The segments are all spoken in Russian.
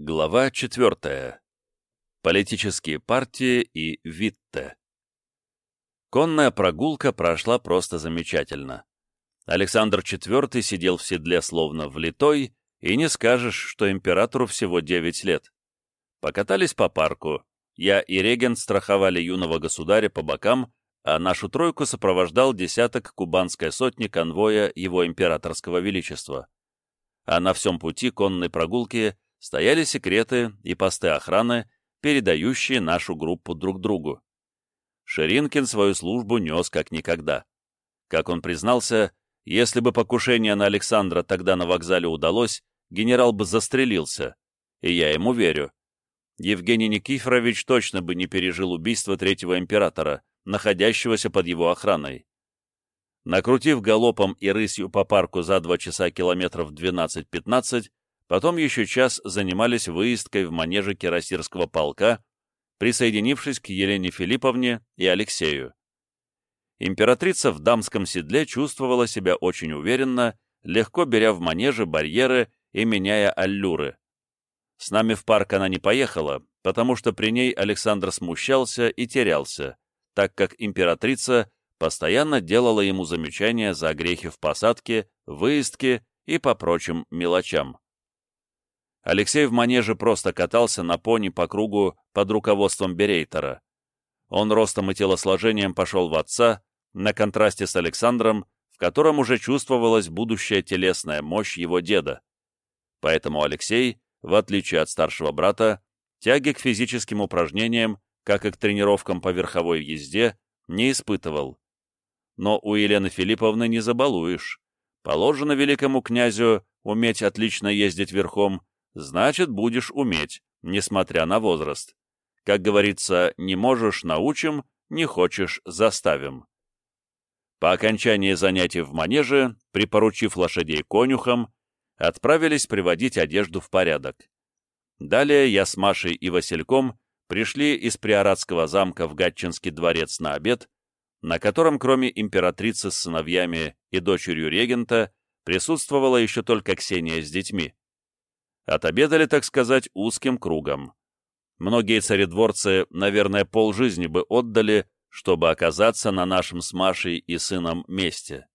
Глава 4. Политические партии и Витте. Конная прогулка прошла просто замечательно. Александр IV сидел в седле словно влитой, и не скажешь, что императору всего 9 лет. Покатались по парку. Я и регент страховали юного государя по бокам, а нашу тройку сопровождал десяток кубанской сотни конвоя его императорского величества. А на всем пути конной прогулки – стояли секреты и посты охраны, передающие нашу группу друг другу. Ширинкин свою службу нес как никогда. Как он признался, если бы покушение на Александра тогда на вокзале удалось, генерал бы застрелился, и я ему верю. Евгений Никифорович точно бы не пережил убийство третьего императора, находящегося под его охраной. Накрутив галопом и рысью по парку за два часа километров 12-15, Потом еще час занимались выездкой в манеже Кирасирского полка, присоединившись к Елене Филипповне и Алексею. Императрица в дамском седле чувствовала себя очень уверенно, легко беря в манеже барьеры и меняя аллюры. С нами в парк она не поехала, потому что при ней Александр смущался и терялся, так как императрица постоянно делала ему замечания за грехи в посадке, выездке и по прочим мелочам. Алексей в манеже просто катался на пони по кругу под руководством Берейтера. Он ростом и телосложением пошел в отца, на контрасте с Александром, в котором уже чувствовалась будущая телесная мощь его деда. Поэтому Алексей, в отличие от старшего брата, тяги к физическим упражнениям, как и к тренировкам по верховой езде, не испытывал. Но у Елены Филипповны не забалуешь. Положено великому князю уметь отлично ездить верхом, значит, будешь уметь, несмотря на возраст. Как говорится, не можешь — научим, не хочешь — заставим. По окончании занятий в манеже, припоручив лошадей конюхам, отправились приводить одежду в порядок. Далее я с Машей и Васильком пришли из Приоратского замка в Гатчинский дворец на обед, на котором кроме императрицы с сыновьями и дочерью регента присутствовала еще только Ксения с детьми. Отобедали, так сказать, узким кругом. Многие царедворцы, наверное, полжизни бы отдали, чтобы оказаться на нашем с Машей и сыном месте.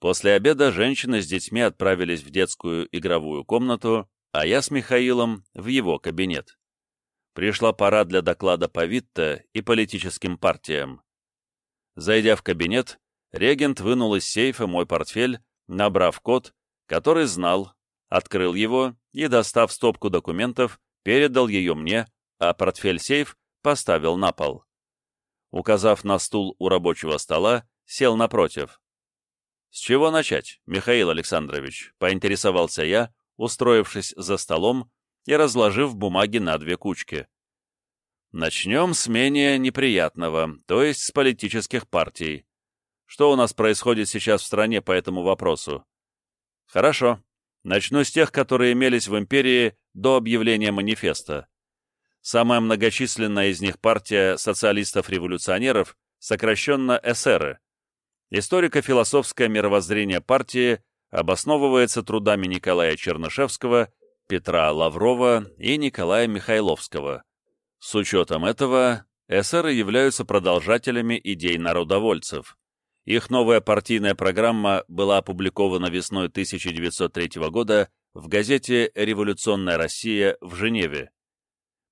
После обеда женщины с детьми отправились в детскую игровую комнату, а я с Михаилом в его кабинет. Пришла пора для доклада по Витте и политическим партиям. Зайдя в кабинет, регент вынул из сейфа мой портфель, набрав код, который знал, открыл его и, достав стопку документов, передал ее мне, а портфель-сейф поставил на пол. Указав на стул у рабочего стола, сел напротив. «С чего начать, Михаил Александрович?» — поинтересовался я, устроившись за столом и разложив бумаги на две кучки. «Начнем с менее неприятного, то есть с политических партий. Что у нас происходит сейчас в стране по этому вопросу?» «Хорошо. Начну с тех, которые имелись в империи до объявления манифеста. Самая многочисленная из них партия социалистов-революционеров, сокращенно эсеры. Историко-философское мировоззрение партии обосновывается трудами Николая Чернышевского, Петра Лаврова и Николая Михайловского. С учетом этого, эсеры являются продолжателями идей народовольцев. Их новая партийная программа была опубликована весной 1903 года в газете «Революционная Россия» в Женеве.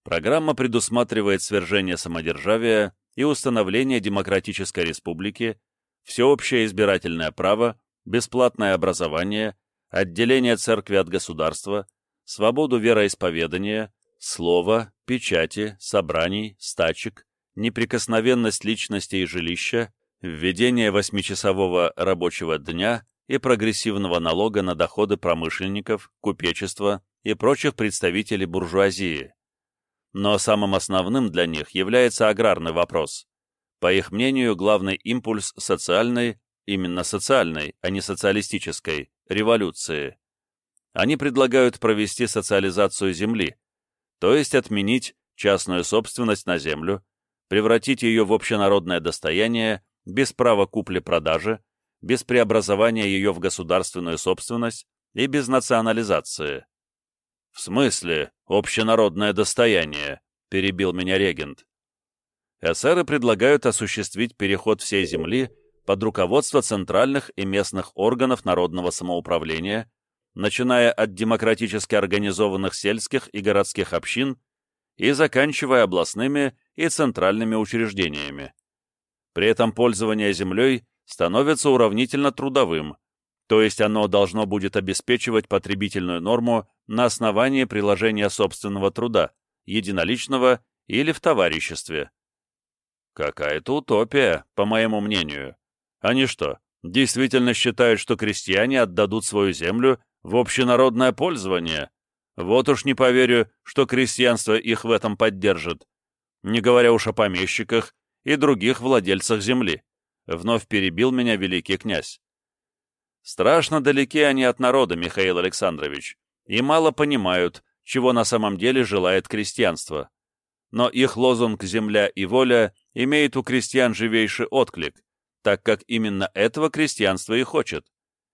Программа предусматривает свержение самодержавия и установление демократической республики, всеобщее избирательное право, бесплатное образование, отделение церкви от государства, свободу вероисповедания, слова, печати, собраний, стачек, неприкосновенность личности и жилища, введение восьмичасового рабочего дня и прогрессивного налога на доходы промышленников, купечества и прочих представителей буржуазии. Но самым основным для них является аграрный вопрос. По их мнению, главный импульс социальной, именно социальной, а не социалистической, революции. Они предлагают провести социализацию земли, то есть отменить частную собственность на землю, превратить ее в общенародное достояние без права купли-продажи, без преобразования ее в государственную собственность и без национализации. «В смысле общенародное достояние?» — перебил меня регент. Эсеры предлагают осуществить переход всей земли под руководство центральных и местных органов народного самоуправления, начиная от демократически организованных сельских и городских общин и заканчивая областными и центральными учреждениями. При этом пользование землей становится уравнительно трудовым, то есть оно должно будет обеспечивать потребительную норму на основании приложения собственного труда, единоличного или в товариществе. Какая-то утопия, по моему мнению. Они что, действительно считают, что крестьяне отдадут свою землю в общенародное пользование? Вот уж не поверю, что крестьянство их в этом поддержит. Не говоря уж о помещиках и других владельцах земли. Вновь перебил меня великий князь. Страшно далеки они от народа, Михаил Александрович, и мало понимают, чего на самом деле желает крестьянство. Но их лозунг «Земля и воля» имеет у крестьян живейший отклик, так как именно этого крестьянство и хочет.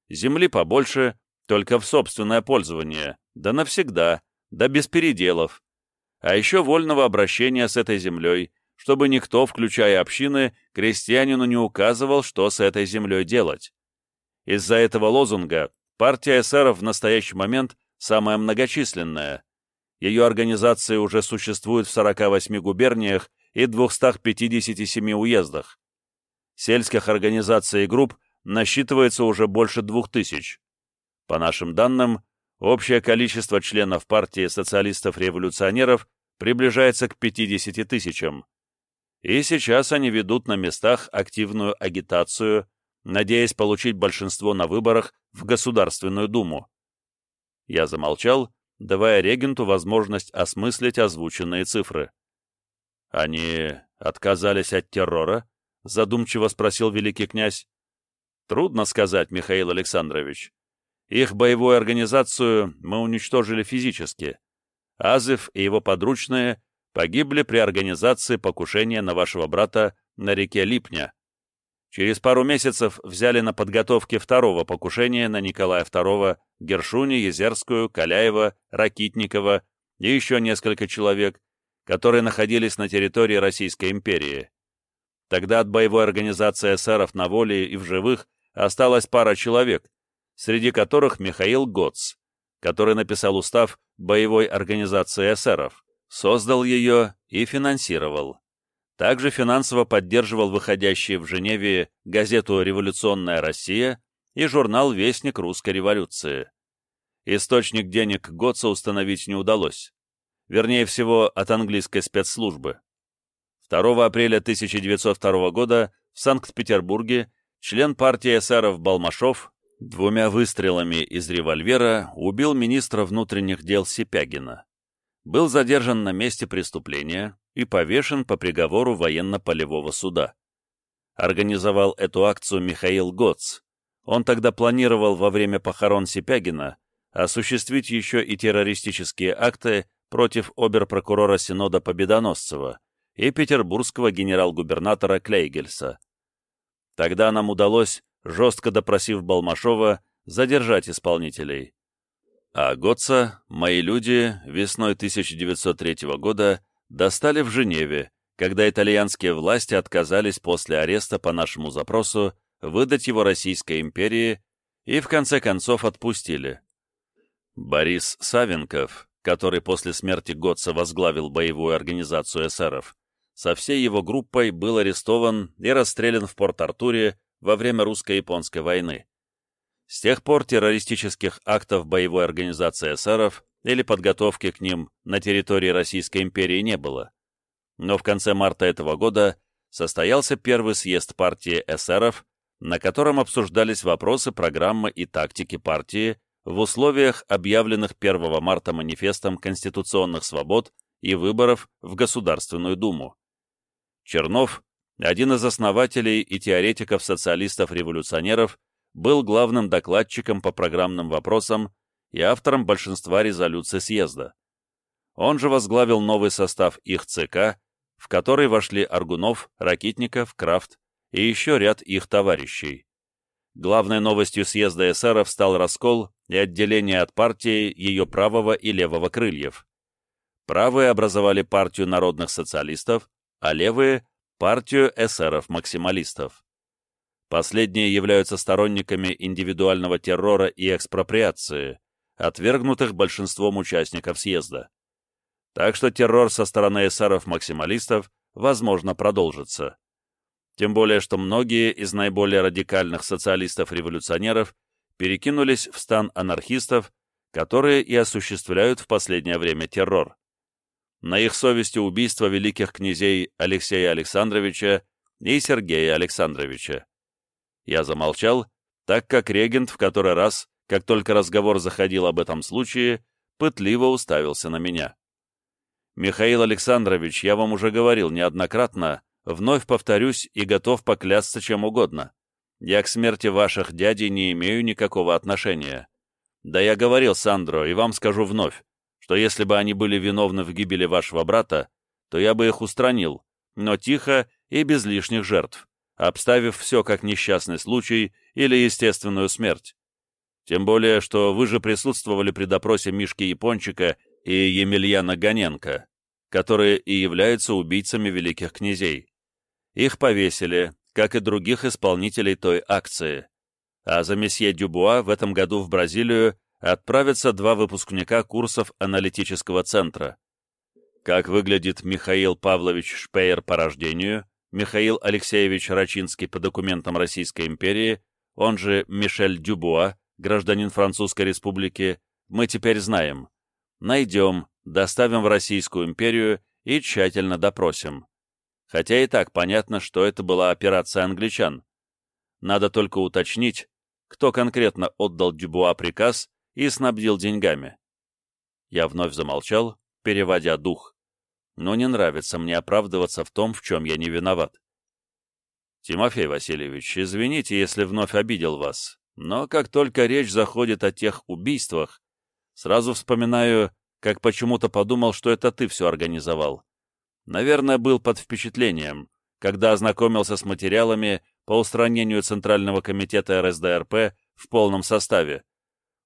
Земли побольше, только в собственное пользование, да навсегда, да без переделов. А еще вольного обращения с этой землей, чтобы никто, включая общины, крестьянину не указывал, что с этой землей делать. Из-за этого лозунга партия эсеров в настоящий момент самая многочисленная. Ее организации уже существуют в 48 губерниях и 257 уездах. Сельских организаций и групп насчитывается уже больше двух тысяч. По нашим данным, общее количество членов партии социалистов-революционеров приближается к 50 тысячам. И сейчас они ведут на местах активную агитацию, надеясь получить большинство на выборах в Государственную Думу. Я замолчал, давая регенту возможность осмыслить озвученные цифры. «Они отказались от террора?» — задумчиво спросил великий князь. «Трудно сказать, Михаил Александрович. Их боевую организацию мы уничтожили физически. Азов и его подручные погибли при организации покушения на вашего брата на реке Липня. Через пару месяцев взяли на подготовке второго покушения на Николая II, Гершуни, Езерскую, Каляева, Ракитникова и еще несколько человек, которые находились на территории Российской империи. Тогда от боевой организации эсеров на воле и в живых осталась пара человек, среди которых Михаил Гоц, который написал устав боевой организации эсеров, создал ее и финансировал. Также финансово поддерживал выходящие в Женеве газету «Революционная Россия» и журнал «Вестник русской революции». Источник денег Готца установить не удалось. Вернее всего, от английской спецслужбы. 2 апреля 1902 года в Санкт-Петербурге член партии эсеров Балмашов двумя выстрелами из револьвера убил министра внутренних дел Сипягина. Был задержан на месте преступления, и повешен по приговору военно-полевого суда. Организовал эту акцию Михаил Гоц. Он тогда планировал во время похорон Сипягина осуществить еще и террористические акты против оберпрокурора Синода Победоносцева и петербургского генерал-губернатора Клейгельса. Тогда нам удалось, жестко допросив Балмашова, задержать исполнителей. А Готца, мои люди, весной 1903 года достали в Женеве, когда итальянские власти отказались после ареста по нашему запросу выдать его Российской империи и в конце концов отпустили. Борис Савенков, который после смерти Готца возглавил боевую организацию эсеров, со всей его группой был арестован и расстрелян в Порт-Артуре во время русско-японской войны. С тех пор террористических актов боевой организации эсеров или подготовки к ним на территории Российской империи не было. Но в конце марта этого года состоялся первый съезд партии эсеров, на котором обсуждались вопросы программы и тактики партии в условиях объявленных 1 марта манифестом конституционных свобод и выборов в Государственную Думу. Чернов, один из основателей и теоретиков социалистов-революционеров, был главным докладчиком по программным вопросам и автором большинства резолюций съезда. Он же возглавил новый состав их ЦК, в который вошли Аргунов, Ракитников, Крафт и еще ряд их товарищей. Главной новостью съезда эсеров стал раскол и отделение от партии ее правого и левого крыльев. Правые образовали партию народных социалистов, а левые – партию эсеров-максималистов. Последние являются сторонниками индивидуального террора и экспроприации, отвергнутых большинством участников съезда. Так что террор со стороны эсеров-максималистов, возможно, продолжится. Тем более, что многие из наиболее радикальных социалистов-революционеров перекинулись в стан анархистов, которые и осуществляют в последнее время террор. На их совести убийство великих князей Алексея Александровича и Сергея Александровича. Я замолчал, так как регент в который раз, как только разговор заходил об этом случае, пытливо уставился на меня. «Михаил Александрович, я вам уже говорил неоднократно, вновь повторюсь и готов поклясться чем угодно. Я к смерти ваших дядей не имею никакого отношения. Да я говорил Сандро, и вам скажу вновь, что если бы они были виновны в гибели вашего брата, то я бы их устранил, но тихо и без лишних жертв, обставив все как несчастный случай или естественную смерть. Тем более, что вы же присутствовали при допросе Мишки Япончика и Емельяна Ганенко, которые и являются убийцами великих князей. Их повесили, как и других исполнителей той акции. А за месье Дюбуа в этом году в Бразилию отправятся два выпускника курсов аналитического центра. Как выглядит Михаил Павлович Шпеер по рождению, Михаил Алексеевич Рачинский по документам Российской империи, он же Мишель Дюбуа, гражданин Французской республики, мы теперь знаем. Найдем, доставим в Российскую империю и тщательно допросим хотя и так понятно, что это была операция англичан. Надо только уточнить, кто конкретно отдал Дюбуа приказ и снабдил деньгами. Я вновь замолчал, переводя дух. Но не нравится мне оправдываться в том, в чем я не виноват. Тимофей Васильевич, извините, если вновь обидел вас, но как только речь заходит о тех убийствах, сразу вспоминаю, как почему-то подумал, что это ты все организовал. Наверное, был под впечатлением, когда ознакомился с материалами по устранению Центрального комитета РСДРП в полном составе.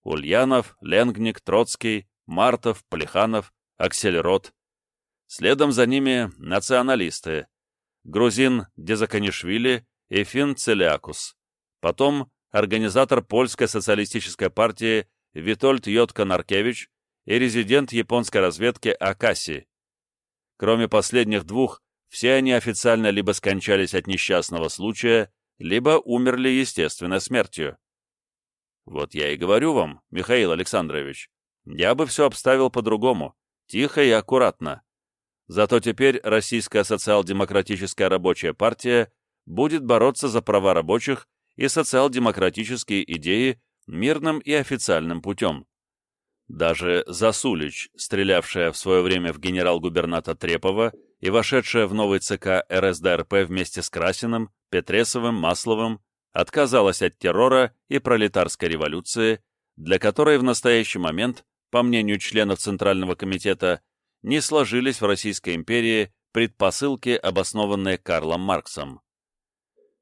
Ульянов, Ленгник, Троцкий, Мартов, Плеханов, Аксельрот. Следом за ними националисты. Грузин Дезаканишвили и фин Целиакус. Потом организатор Польской социалистической партии Витольд Йотко Наркевич и резидент японской разведки Акаси. Кроме последних двух, все они официально либо скончались от несчастного случая, либо умерли естественной смертью. Вот я и говорю вам, Михаил Александрович, я бы все обставил по-другому, тихо и аккуратно. Зато теперь Российская социал-демократическая рабочая партия будет бороться за права рабочих и социал-демократические идеи мирным и официальным путем. Даже Засулич, стрелявшая в свое время в генерал-губерната Трепова и вошедшая в новый ЦК РСДРП вместе с Красиным, Петресовым, Масловым, отказалась от террора и пролетарской революции, для которой в настоящий момент, по мнению членов Центрального комитета, не сложились в Российской империи предпосылки, обоснованные Карлом Марксом.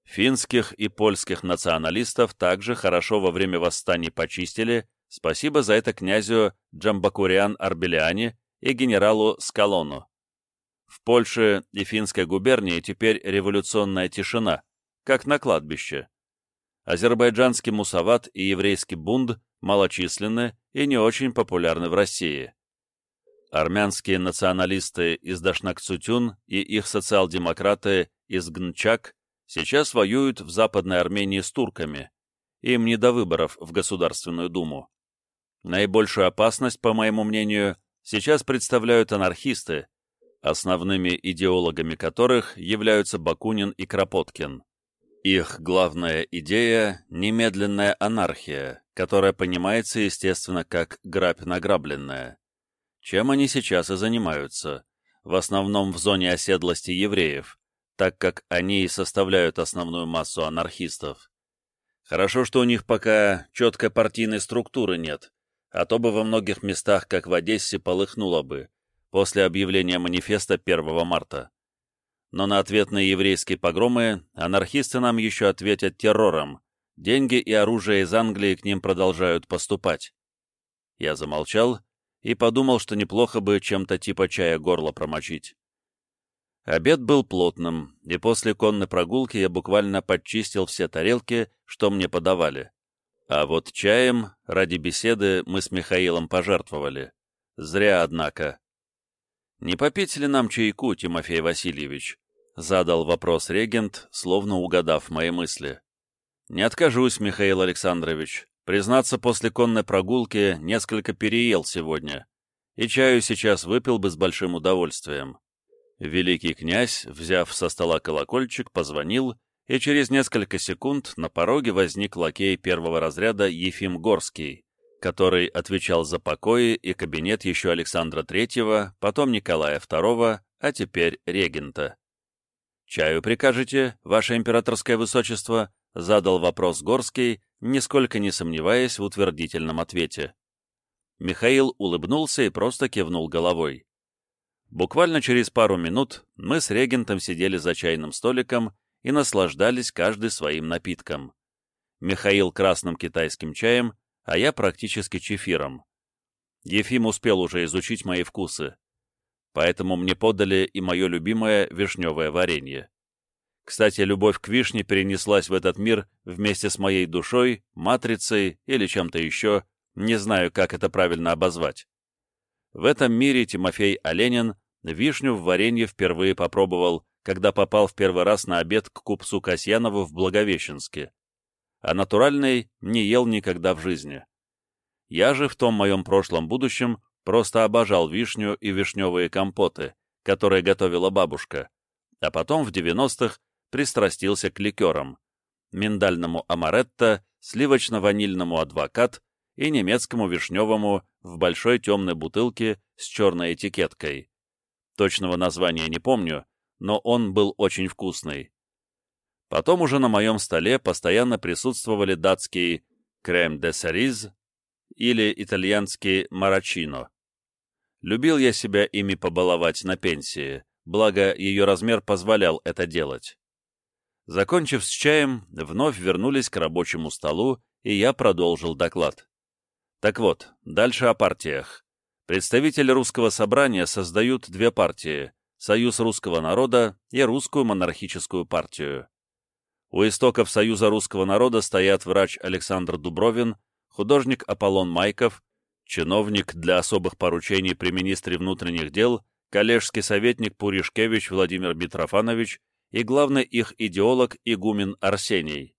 Финских и польских националистов также хорошо во время восстаний почистили Спасибо за это князю Джамбакуриан Арбелиане и генералу Скалону. В Польше и Финской губернии теперь революционная тишина, как на кладбище. Азербайджанский мусават и еврейский бунд малочисленны и не очень популярны в России. Армянские националисты из Дашнакцутюн и их социал-демократы из Гнчак сейчас воюют в Западной Армении с турками. Им не до выборов в Государственную Думу. Наибольшую опасность, по моему мнению, сейчас представляют анархисты, основными идеологами которых являются Бакунин и Кропоткин. Их главная идея – немедленная анархия, которая понимается, естественно, как грабь награбленная. Чем они сейчас и занимаются, в основном в зоне оседлости евреев, так как они и составляют основную массу анархистов. Хорошо, что у них пока четкой партийной структуры нет, а то бы во многих местах, как в Одессе, полыхнуло бы, после объявления манифеста 1 марта. Но на ответные еврейские погромы анархисты нам еще ответят террором, деньги и оружие из Англии к ним продолжают поступать. Я замолчал и подумал, что неплохо бы чем-то типа чая горло промочить. Обед был плотным, и после конной прогулки я буквально подчистил все тарелки, что мне подавали. А вот чаем ради беседы мы с Михаилом пожертвовали. Зря, однако. «Не попить ли нам чайку, Тимофей Васильевич?» — задал вопрос регент, словно угадав мои мысли. «Не откажусь, Михаил Александрович. Признаться, после конной прогулки несколько переел сегодня, и чаю сейчас выпил бы с большим удовольствием. Великий князь, взяв со стола колокольчик, позвонил, и через несколько секунд на пороге возник лакей первого разряда Ефим Горский, который отвечал за покои и кабинет еще Александра Третьего, потом Николая II, а теперь регента. «Чаю прикажете, ваше императорское высочество?» — задал вопрос Горский, нисколько не сомневаясь в утвердительном ответе. Михаил улыбнулся и просто кивнул головой. Буквально через пару минут мы с регентом сидели за чайным столиком и наслаждались каждый своим напитком. Михаил красным китайским чаем, а я практически чефиром. Ефим успел уже изучить мои вкусы. Поэтому мне подали и мое любимое вишневое варенье. Кстати, любовь к вишне перенеслась в этот мир вместе с моей душой, матрицей или чем-то еще, не знаю, как это правильно обозвать. В этом мире Тимофей Оленин вишню в варенье впервые попробовал, когда попал в первый раз на обед к купцу Касьянову в Благовещенске. А натуральный не ел никогда в жизни. Я же в том моем прошлом будущем просто обожал вишню и вишневые компоты, которые готовила бабушка, а потом в 90-х пристрастился к ликерам, миндальному амаретто, сливочно-ванильному адвокат и немецкому вишневому в большой темной бутылке с черной этикеткой. Точного названия не помню, но он был очень вкусный. Потом уже на моем столе постоянно присутствовали датский крем де сариз или итальянский марачино. Любил я себя ими побаловать на пенсии, благо ее размер позволял это делать. Закончив с чаем, вновь вернулись к рабочему столу, и я продолжил доклад. Так вот, дальше о партиях. Представители русского собрания создают две партии – Союз русского народа и Русскую монархическую партию. У истоков Союза русского народа стоят врач Александр Дубровин, художник Аполлон Майков, чиновник для особых поручений при министре внутренних дел, коллежский советник Пуришкевич Владимир Митрофанович и главный их идеолог игумен Арсений.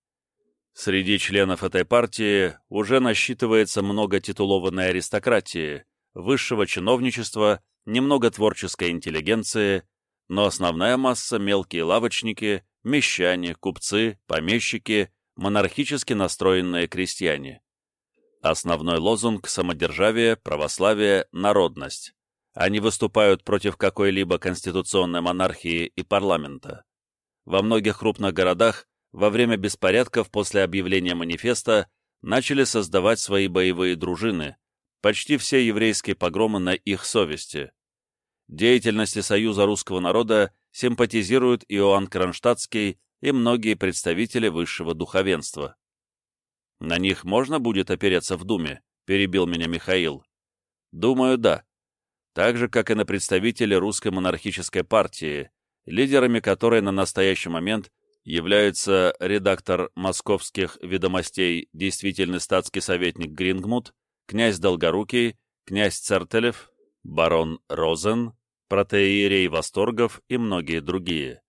Среди членов этой партии уже насчитывается много титулованной аристократии, высшего чиновничества, немного творческой интеллигенции, но основная масса – мелкие лавочники, мещане, купцы, помещики, монархически настроенные крестьяне. Основной лозунг – самодержавие, православие, народность. Они выступают против какой-либо конституционной монархии и парламента. Во многих крупных городах во время беспорядков после объявления манифеста начали создавать свои боевые дружины, почти все еврейские погромы на их совести. Деятельности Союза русского народа симпатизируют Иоанн Кронштадтский и многие представители высшего духовенства. «На них можно будет опереться в Думе?» — перебил меня Михаил. «Думаю, да. Так же, как и на представителей русской монархической партии, лидерами которой на настоящий момент являются редактор московских ведомостей действительный статский советник Грингмут, князь Долгорукий, князь Цертелев, барон Розен, протеерей Восторгов и многие другие.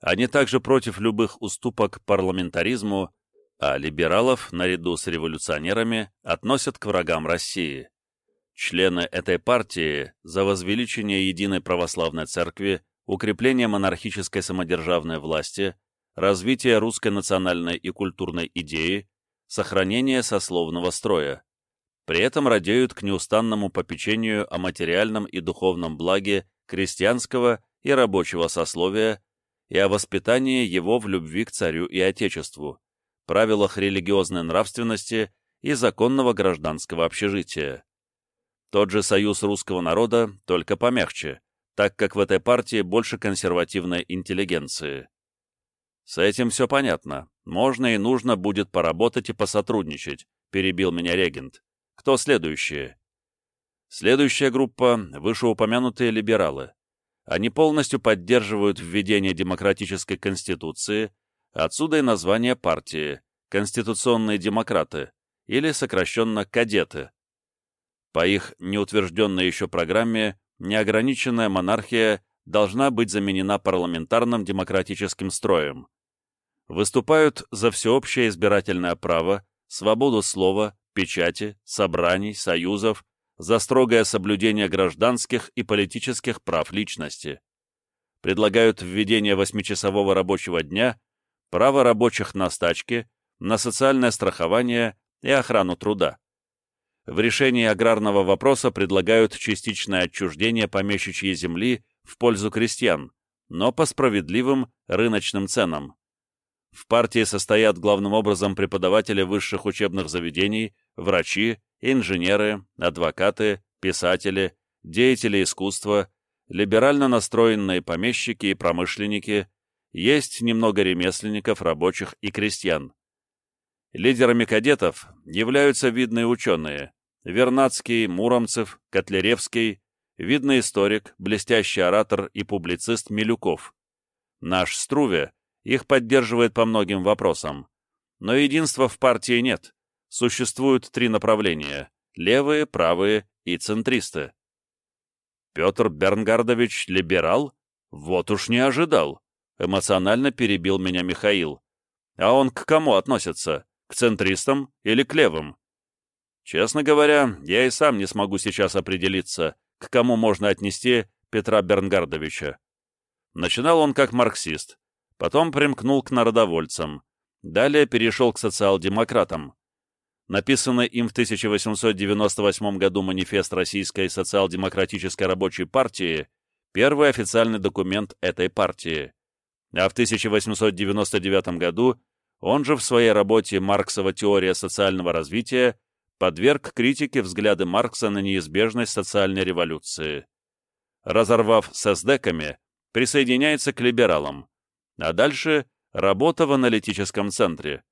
Они также против любых уступок парламентаризму, а либералов, наряду с революционерами, относят к врагам России. Члены этой партии за возвеличение единой православной церкви укрепление монархической самодержавной власти, развитие русской национальной и культурной идеи, сохранение сословного строя. При этом радеют к неустанному попечению о материальном и духовном благе крестьянского и рабочего сословия и о воспитании его в любви к царю и отечеству, правилах религиозной нравственности и законного гражданского общежития. Тот же союз русского народа, только помягче, так как в этой партии больше консервативной интеллигенции. С этим все понятно. Можно и нужно будет поработать и посотрудничать, перебил меня регент. Кто следующие? Следующая группа — вышеупомянутые либералы. Они полностью поддерживают введение демократической конституции, отсюда и название партии — Конституционные демократы, или сокращенно «кадеты». По их неутвержденной еще программе, неограниченная монархия должна быть заменена парламентарным демократическим строем. Выступают за всеобщее избирательное право, свободу слова, печати, собраний, союзов, за строгое соблюдение гражданских и политических прав личности. Предлагают введение восьмичасового рабочего дня, право рабочих на стачки, на социальное страхование и охрану труда. В решении аграрного вопроса предлагают частичное отчуждение помещичьей земли в пользу крестьян, но по справедливым рыночным ценам. В партии состоят главным образом преподаватели высших учебных заведений, врачи, инженеры, адвокаты, писатели, деятели искусства, либерально настроенные помещики и промышленники, есть немного ремесленников, рабочих и крестьян. Лидерами кадетов являются видные ученые Вернадский, Муромцев, Котляревский, видный историк, блестящий оратор и публицист Милюков. Наш Струве их поддерживает по многим вопросам. Но единства в партии нет. Существуют три направления – левые, правые и центристы. Петр Бернгардович либерал? Вот уж не ожидал. Эмоционально перебил меня Михаил. А он к кому относится? К центристам или к левым? Честно говоря, я и сам не смогу сейчас определиться, к кому можно отнести Петра Бернгардовича. Начинал он как марксист, потом примкнул к народовольцам, далее перешел к социал-демократам. Написанный им в 1898 году манифест Российской социал-демократической рабочей партии – первый официальный документ этой партии. А в 1899 году он же в своей работе «Марксова теория социального развития» подверг критике взгляды Маркса на неизбежность социальной революции. Разорвав с эсдеками, присоединяется к либералам, а дальше работа в аналитическом центре.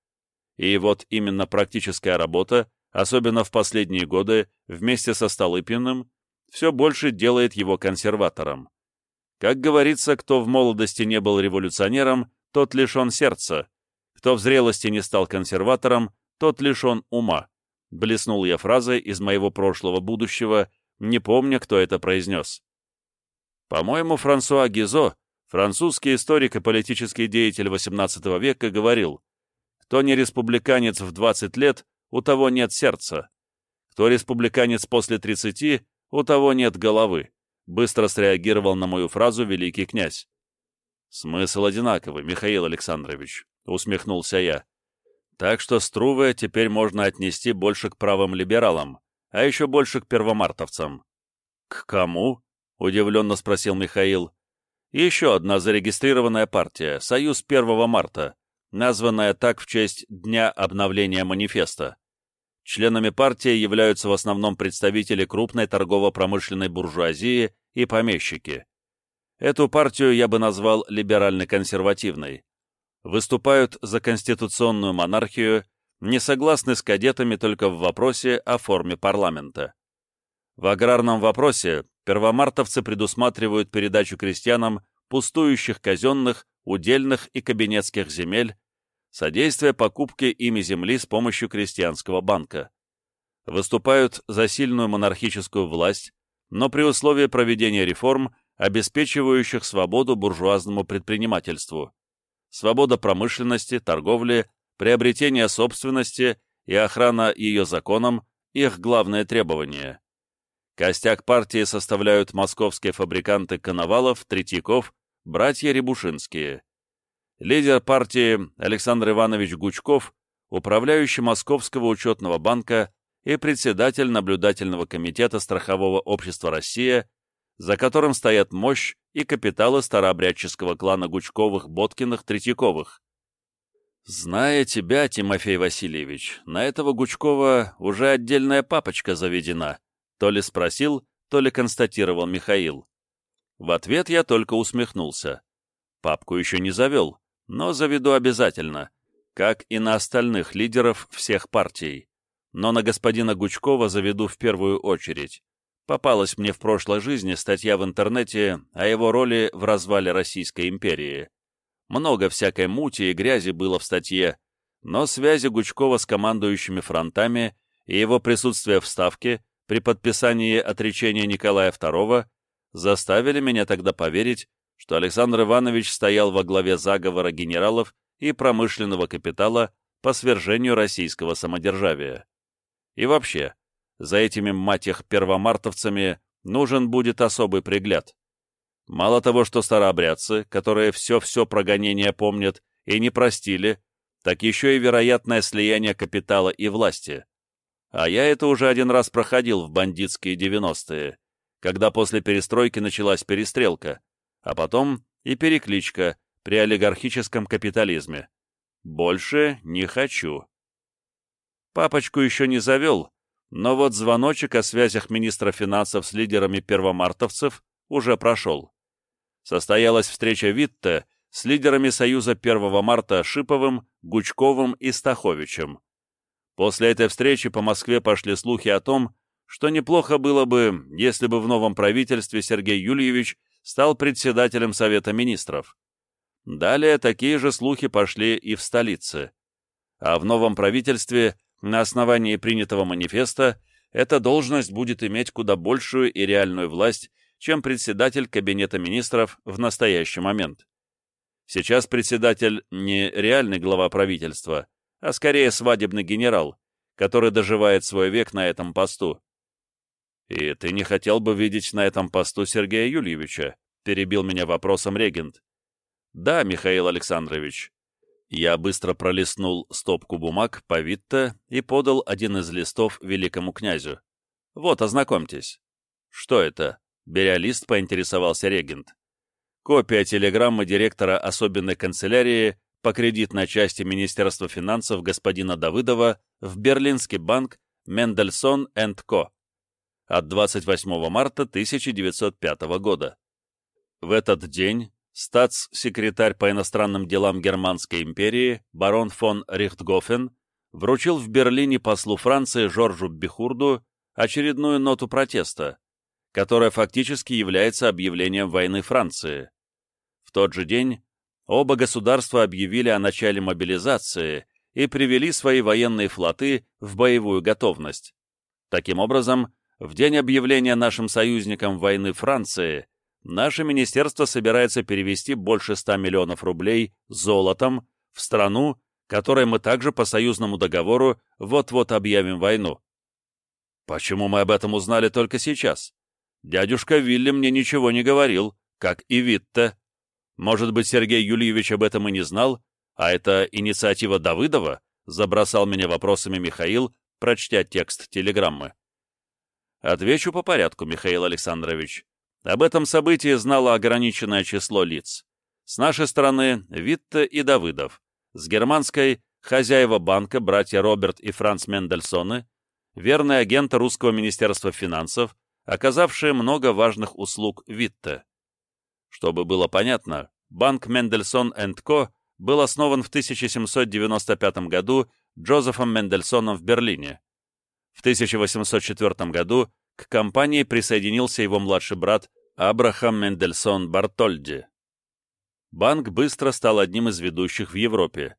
И вот именно практическая работа, особенно в последние годы, вместе со Столыпиным, все больше делает его консерватором. Как говорится, кто в молодости не был революционером, тот лишен сердца, кто в зрелости не стал консерватором, тот лишен ума. Блеснул я фразой из моего прошлого будущего, не помня, кто это произнес. По-моему, Франсуа Гизо, французский историк и политический деятель XVIII века, говорил, кто не республиканец в 20 лет, у того нет сердца. Кто республиканец после 30, у того нет головы. Быстро среагировал на мою фразу великий князь. Смысл одинаковый, Михаил Александрович, усмехнулся я. Так что Струве теперь можно отнести больше к правым либералам, а еще больше к первомартовцам. «К кому?» — удивленно спросил Михаил. «Еще одна зарегистрированная партия, Союз 1 марта, названная так в честь Дня обновления манифеста. Членами партии являются в основном представители крупной торгово-промышленной буржуазии и помещики. Эту партию я бы назвал либерально-консервативной выступают за конституционную монархию, не согласны с кадетами только в вопросе о форме парламента. В аграрном вопросе первомартовцы предусматривают передачу крестьянам пустующих казенных, удельных и кабинетских земель, содействие покупке ими земли с помощью крестьянского банка. Выступают за сильную монархическую власть, но при условии проведения реформ, обеспечивающих свободу буржуазному предпринимательству свобода промышленности, торговли, приобретение собственности и охрана ее законом – их главное требование. Костяк партии составляют московские фабриканты Коновалов, Третьяков, братья Рябушинские. Лидер партии Александр Иванович Гучков, управляющий Московского учетного банка и председатель наблюдательного комитета Страхового общества «Россия», за которым стоят мощь и капиталы старообрядческого клана Гучковых, Боткиных, Третьяковых. Зная тебя, Тимофей Васильевич, на этого Гучкова уже отдельная папочка заведена, то ли спросил, то ли констатировал Михаил. В ответ я только усмехнулся. Папку еще не завел, но заведу обязательно, как и на остальных лидеров всех партий. Но на господина Гучкова заведу в первую очередь. Попалась мне в прошлой жизни статья в интернете о его роли в развале Российской империи. Много всякой мути и грязи было в статье, но связи Гучкова с командующими фронтами и его присутствие в Ставке при подписании отречения Николая II заставили меня тогда поверить, что Александр Иванович стоял во главе заговора генералов и промышленного капитала по свержению российского самодержавия. И вообще, за этими, мать их, первомартовцами нужен будет особый пригляд. Мало того, что старообрядцы, которые все-все прогонения помнят и не простили, так еще и вероятное слияние капитала и власти. А я это уже один раз проходил в бандитские девяностые, когда после перестройки началась перестрелка, а потом и перекличка при олигархическом капитализме. Больше не хочу. Папочку еще не завел, но вот звоночек о связях министра финансов с лидерами первомартовцев уже прошел. Состоялась встреча Витте с лидерами Союза 1 марта Шиповым, Гучковым и Стаховичем. После этой встречи по Москве пошли слухи о том, что неплохо было бы, если бы в новом правительстве Сергей Юльевич стал председателем Совета Министров. Далее такие же слухи пошли и в столице. А в новом правительстве, на основании принятого манифеста, эта должность будет иметь куда большую и реальную власть, чем председатель Кабинета министров в настоящий момент. Сейчас председатель не реальный глава правительства, а скорее свадебный генерал, который доживает свой век на этом посту. «И ты не хотел бы видеть на этом посту Сергея Юльевича?» — перебил меня вопросом регент. «Да, Михаил Александрович». Я быстро пролистнул стопку бумаг по Витте и подал один из листов великому князю. «Вот, ознакомьтесь». «Что это?» — беря лист, поинтересовался регент. Копия телеграммы директора особенной канцелярии по кредитной части Министерства финансов господина Давыдова в Берлинский банк Мендельсон энд Ко от 28 марта 1905 года. В этот день статс-секретарь по иностранным делам Германской империи барон фон Рихтгофен вручил в Берлине послу Франции Жоржу Бихурду очередную ноту протеста, которая фактически является объявлением войны Франции. В тот же день оба государства объявили о начале мобилизации и привели свои военные флоты в боевую готовность. Таким образом, в день объявления нашим союзникам войны Франции наше министерство собирается перевести больше 100 миллионов рублей золотом в страну, которой мы также по союзному договору вот-вот объявим войну. Почему мы об этом узнали только сейчас? Дядюшка Вилли мне ничего не говорил, как и Витте. Может быть, Сергей Юльевич об этом и не знал, а это инициатива Давыдова? Забросал меня вопросами Михаил, прочтя текст телеграммы. Отвечу по порядку, Михаил Александрович. Об этом событии знало ограниченное число лиц. С нашей стороны Витте и Давыдов, с германской – хозяева банка, братья Роберт и Франц Мендельсоны, верные агенты Русского Министерства финансов, оказавшие много важных услуг Витте. Чтобы было понятно, банк Мендельсон Ко был основан в 1795 году Джозефом Мендельсоном в Берлине. В 1804 году к компании присоединился его младший брат Абрахам Мендельсон Бартольди. Банк быстро стал одним из ведущих в Европе.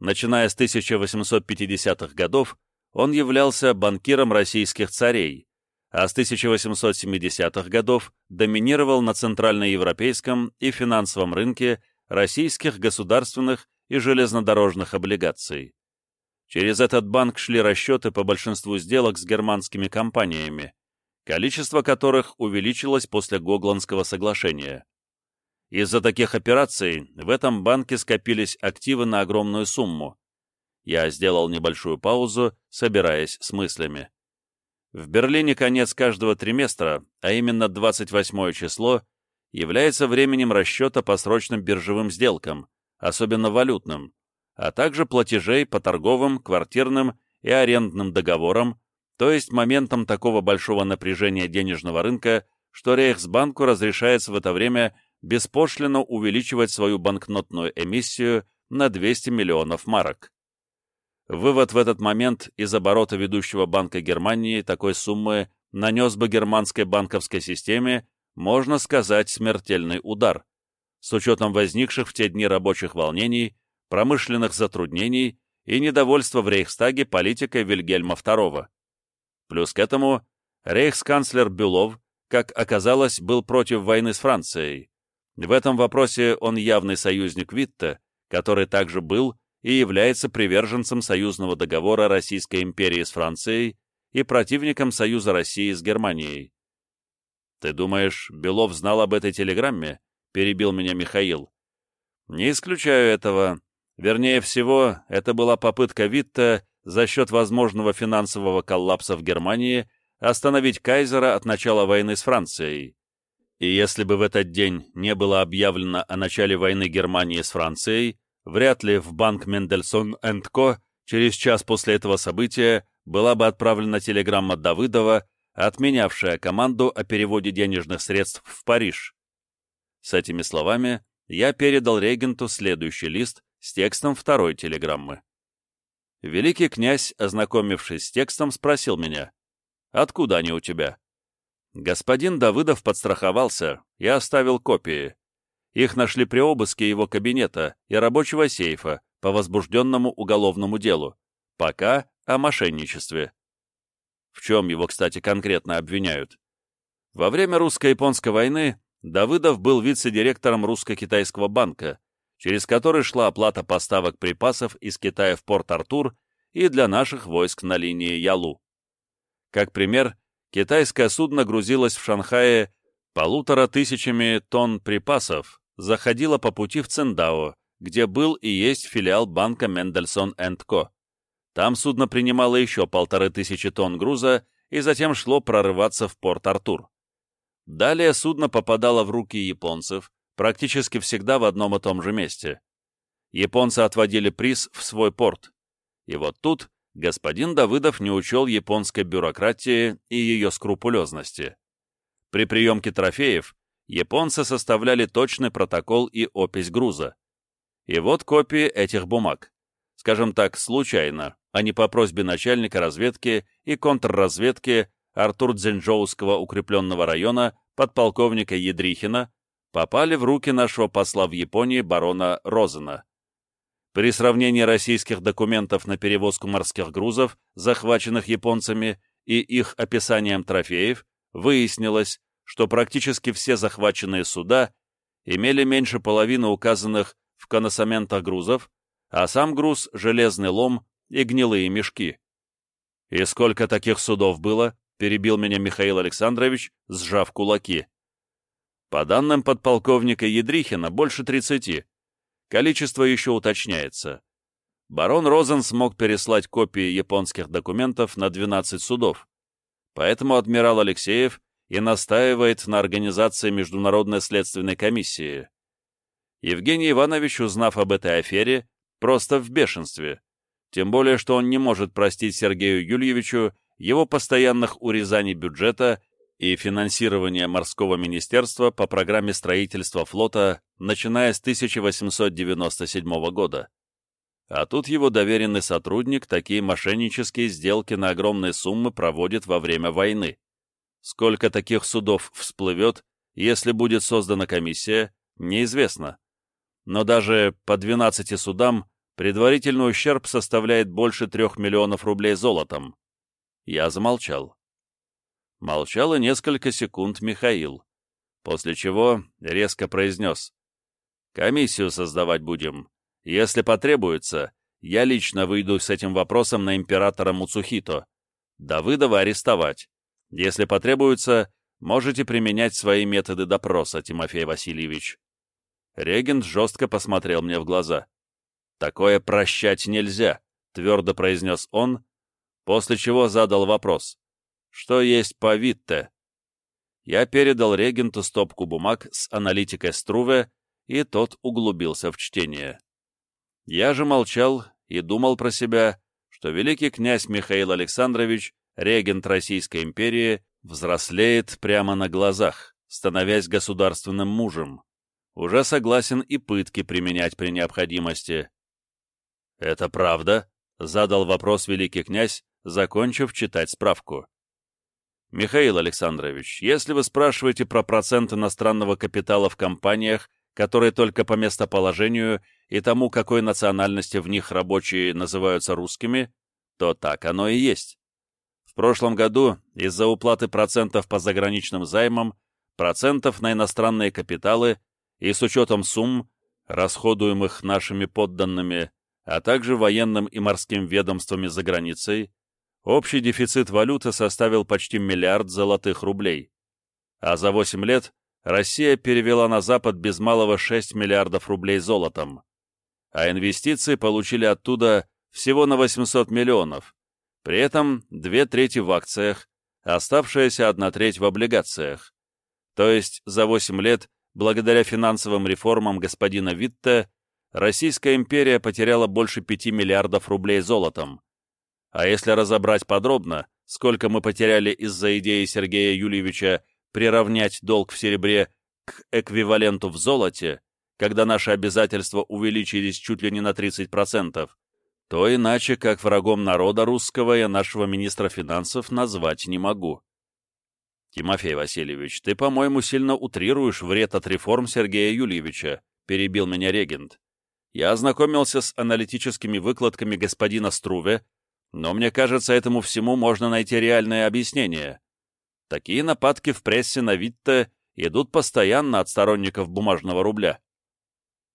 Начиная с 1850-х годов, он являлся банкиром российских царей, а с 1870-х годов доминировал на центральноевропейском и финансовом рынке российских государственных и железнодорожных облигаций. Через этот банк шли расчеты по большинству сделок с германскими компаниями, количество которых увеличилось после Гогландского соглашения. Из-за таких операций в этом банке скопились активы на огромную сумму. Я сделал небольшую паузу, собираясь с мыслями. В Берлине конец каждого триместра, а именно 28 число, является временем расчета по срочным биржевым сделкам, особенно валютным, а также платежей по торговым, квартирным и арендным договорам, то есть моментом такого большого напряжения денежного рынка, что Рейхсбанку разрешается в это время беспошлино увеличивать свою банкнотную эмиссию на 200 миллионов марок. Вывод в этот момент из оборота ведущего банка Германии такой суммы нанес бы германской банковской системе, можно сказать, смертельный удар, с учетом возникших в те дни рабочих волнений, промышленных затруднений и недовольства в Рейхстаге политикой Вильгельма II. Плюс к этому рейхсканцлер Бюлов, как оказалось, был против войны с Францией. В этом вопросе он явный союзник Витте, который также был и является приверженцем союзного договора Российской империи с Францией и противником союза России с Германией. «Ты думаешь, Белов знал об этой телеграмме?» — перебил меня Михаил. «Не исключаю этого. Вернее всего, это была попытка Витта за счет возможного финансового коллапса в Германии остановить Кайзера от начала войны с Францией. И если бы в этот день не было объявлено о начале войны Германии с Францией, Вряд ли в банк Мендельсон энд Ко через час после этого события была бы отправлена телеграмма Давыдова, отменявшая команду о переводе денежных средств в Париж. С этими словами я передал регенту следующий лист с текстом второй телеграммы. Великий князь, ознакомившись с текстом, спросил меня, «Откуда они у тебя?» Господин Давыдов подстраховался и оставил копии. Их нашли при обыске его кабинета и рабочего сейфа по возбужденному уголовному делу. Пока о мошенничестве. В чем его, кстати, конкретно обвиняют? Во время русско-японской войны Давыдов был вице-директором русско-китайского банка, через который шла оплата поставок припасов из Китая в Порт-Артур и для наших войск на линии Ялу. Как пример, китайское судно грузилось в Шанхае полутора тысячами тонн припасов, заходила по пути в Циндао, где был и есть филиал банка Мендельсон Ко. Там судно принимало еще полторы тысячи тонн груза и затем шло прорываться в порт Артур. Далее судно попадало в руки японцев, практически всегда в одном и том же месте. Японцы отводили приз в свой порт. И вот тут господин Давыдов не учел японской бюрократии и ее скрупулезности. При приемке трофеев японцы составляли точный протокол и опись груза. И вот копии этих бумаг. Скажем так, случайно, а не по просьбе начальника разведки и контрразведки Артур Дзенжоуского укрепленного района подполковника Едрихина, попали в руки нашего посла в Японии барона Розена. При сравнении российских документов на перевозку морских грузов, захваченных японцами, и их описанием трофеев, выяснилось, что практически все захваченные суда имели меньше половины указанных в коносаментах грузов, а сам груз — железный лом и гнилые мешки. «И сколько таких судов было?» — перебил меня Михаил Александрович, сжав кулаки. По данным подполковника Едрихина, больше 30. Количество еще уточняется. Барон Розен смог переслать копии японских документов на 12 судов. Поэтому адмирал Алексеев и настаивает на организации Международной следственной комиссии. Евгений Иванович, узнав об этой афере, просто в бешенстве, тем более, что он не может простить Сергею Юльевичу его постоянных урезаний бюджета и финансирования морского министерства по программе строительства флота, начиная с 1897 года. А тут его доверенный сотрудник такие мошеннические сделки на огромные суммы проводит во время войны. Сколько таких судов всплывет, если будет создана комиссия, неизвестно. Но даже по 12 судам предварительный ущерб составляет больше трех миллионов рублей золотом. Я замолчал. Молчал и несколько секунд Михаил, после чего резко произнес. «Комиссию создавать будем. Если потребуется, я лично выйду с этим вопросом на императора Муцухито. Давыдова арестовать. Если потребуется, можете применять свои методы допроса, Тимофей Васильевич. Регент жестко посмотрел мне в глаза. «Такое прощать нельзя», — твердо произнес он, после чего задал вопрос. «Что есть по Витте?» Я передал регенту стопку бумаг с аналитикой Струве, и тот углубился в чтение. Я же молчал и думал про себя, что великий князь Михаил Александрович регент Российской империи взрослеет прямо на глазах, становясь государственным мужем. уже согласен и пытки применять при необходимости. «Это правда?» — задал вопрос великий князь, закончив читать справку. «Михаил Александрович, если вы спрашиваете про процент иностранного капитала в компаниях, которые только по местоположению и тому, какой национальности в них рабочие называются русскими, то так оно и есть. В прошлом году из-за уплаты процентов по заграничным займам, процентов на иностранные капиталы и с учетом сумм, расходуемых нашими подданными, а также военным и морским ведомствами за границей, общий дефицит валюты составил почти миллиард золотых рублей. А за 8 лет Россия перевела на Запад без малого 6 миллиардов рублей золотом, а инвестиции получили оттуда всего на 800 миллионов, при этом две трети в акциях, оставшаяся одна треть в облигациях. То есть за 8 лет, благодаря финансовым реформам господина Витте, Российская империя потеряла больше 5 миллиардов рублей золотом. А если разобрать подробно, сколько мы потеряли из-за идеи Сергея Юльевича приравнять долг в серебре к эквиваленту в золоте, когда наши обязательства увеличились чуть ли не на 30%, то иначе, как врагом народа русского, я нашего министра финансов назвать не могу. Тимофей Васильевич, ты, по-моему, сильно утрируешь вред от реформ Сергея Юльевича, перебил меня регент. Я ознакомился с аналитическими выкладками господина Струве, но мне кажется, этому всему можно найти реальное объяснение. Такие нападки в прессе на Витте идут постоянно от сторонников бумажного рубля.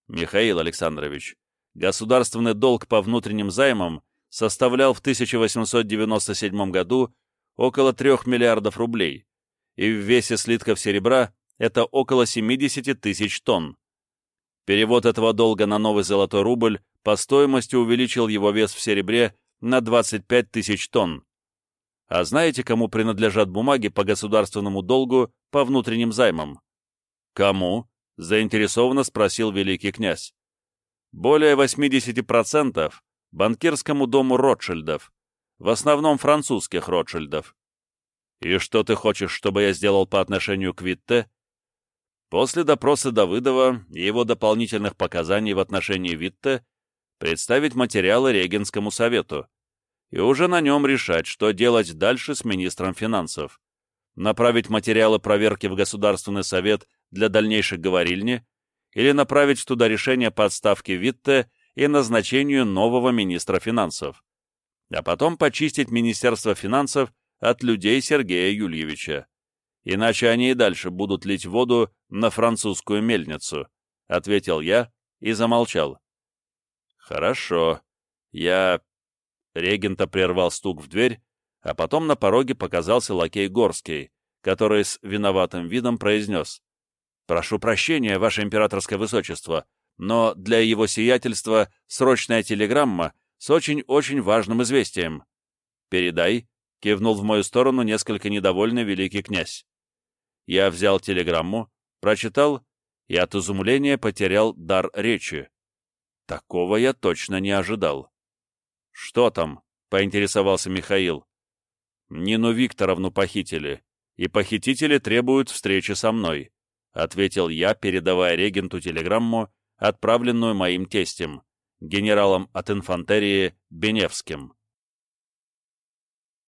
Михаил Александрович, государственный долг по внутренним займам составлял в 1897 году около 3 миллиардов рублей, и в весе слитков серебра это около 70 тысяч тонн. Перевод этого долга на новый золотой рубль по стоимости увеличил его вес в серебре на 25 тысяч тонн. А знаете, кому принадлежат бумаги по государственному долгу по внутренним займам? Кому? Заинтересованно спросил великий князь. Более 80% банкирскому дому Ротшильдов, в основном французских Ротшильдов. И что ты хочешь, чтобы я сделал по отношению к Витте? После допроса Давыдова и его дополнительных показаний в отношении Витте представить материалы Регенскому совету и уже на нем решать, что делать дальше с министром финансов. Направить материалы проверки в Государственный совет для дальнейшей говорильни или направить туда решение по отставке Витте и назначению нового министра финансов. А потом почистить Министерство финансов от людей Сергея Юльевича. Иначе они и дальше будут лить воду на французскую мельницу, — ответил я и замолчал. Хорошо. Я Регента прервал стук в дверь, а потом на пороге показался лакей Горский, который с виноватым видом произнес. «Прошу прощения, ваше императорское высочество, но для его сиятельства срочная телеграмма с очень-очень важным известием». «Передай», — кивнул в мою сторону несколько недовольный великий князь. Я взял телеграмму, прочитал и от изумления потерял дар речи. Такого я точно не ожидал. «Что там?» — поинтересовался Михаил. «Нину Викторовну похитили, и похитители требуют встречи со мной», — ответил я, передавая регенту телеграмму, отправленную моим тестем, генералом от инфантерии Беневским.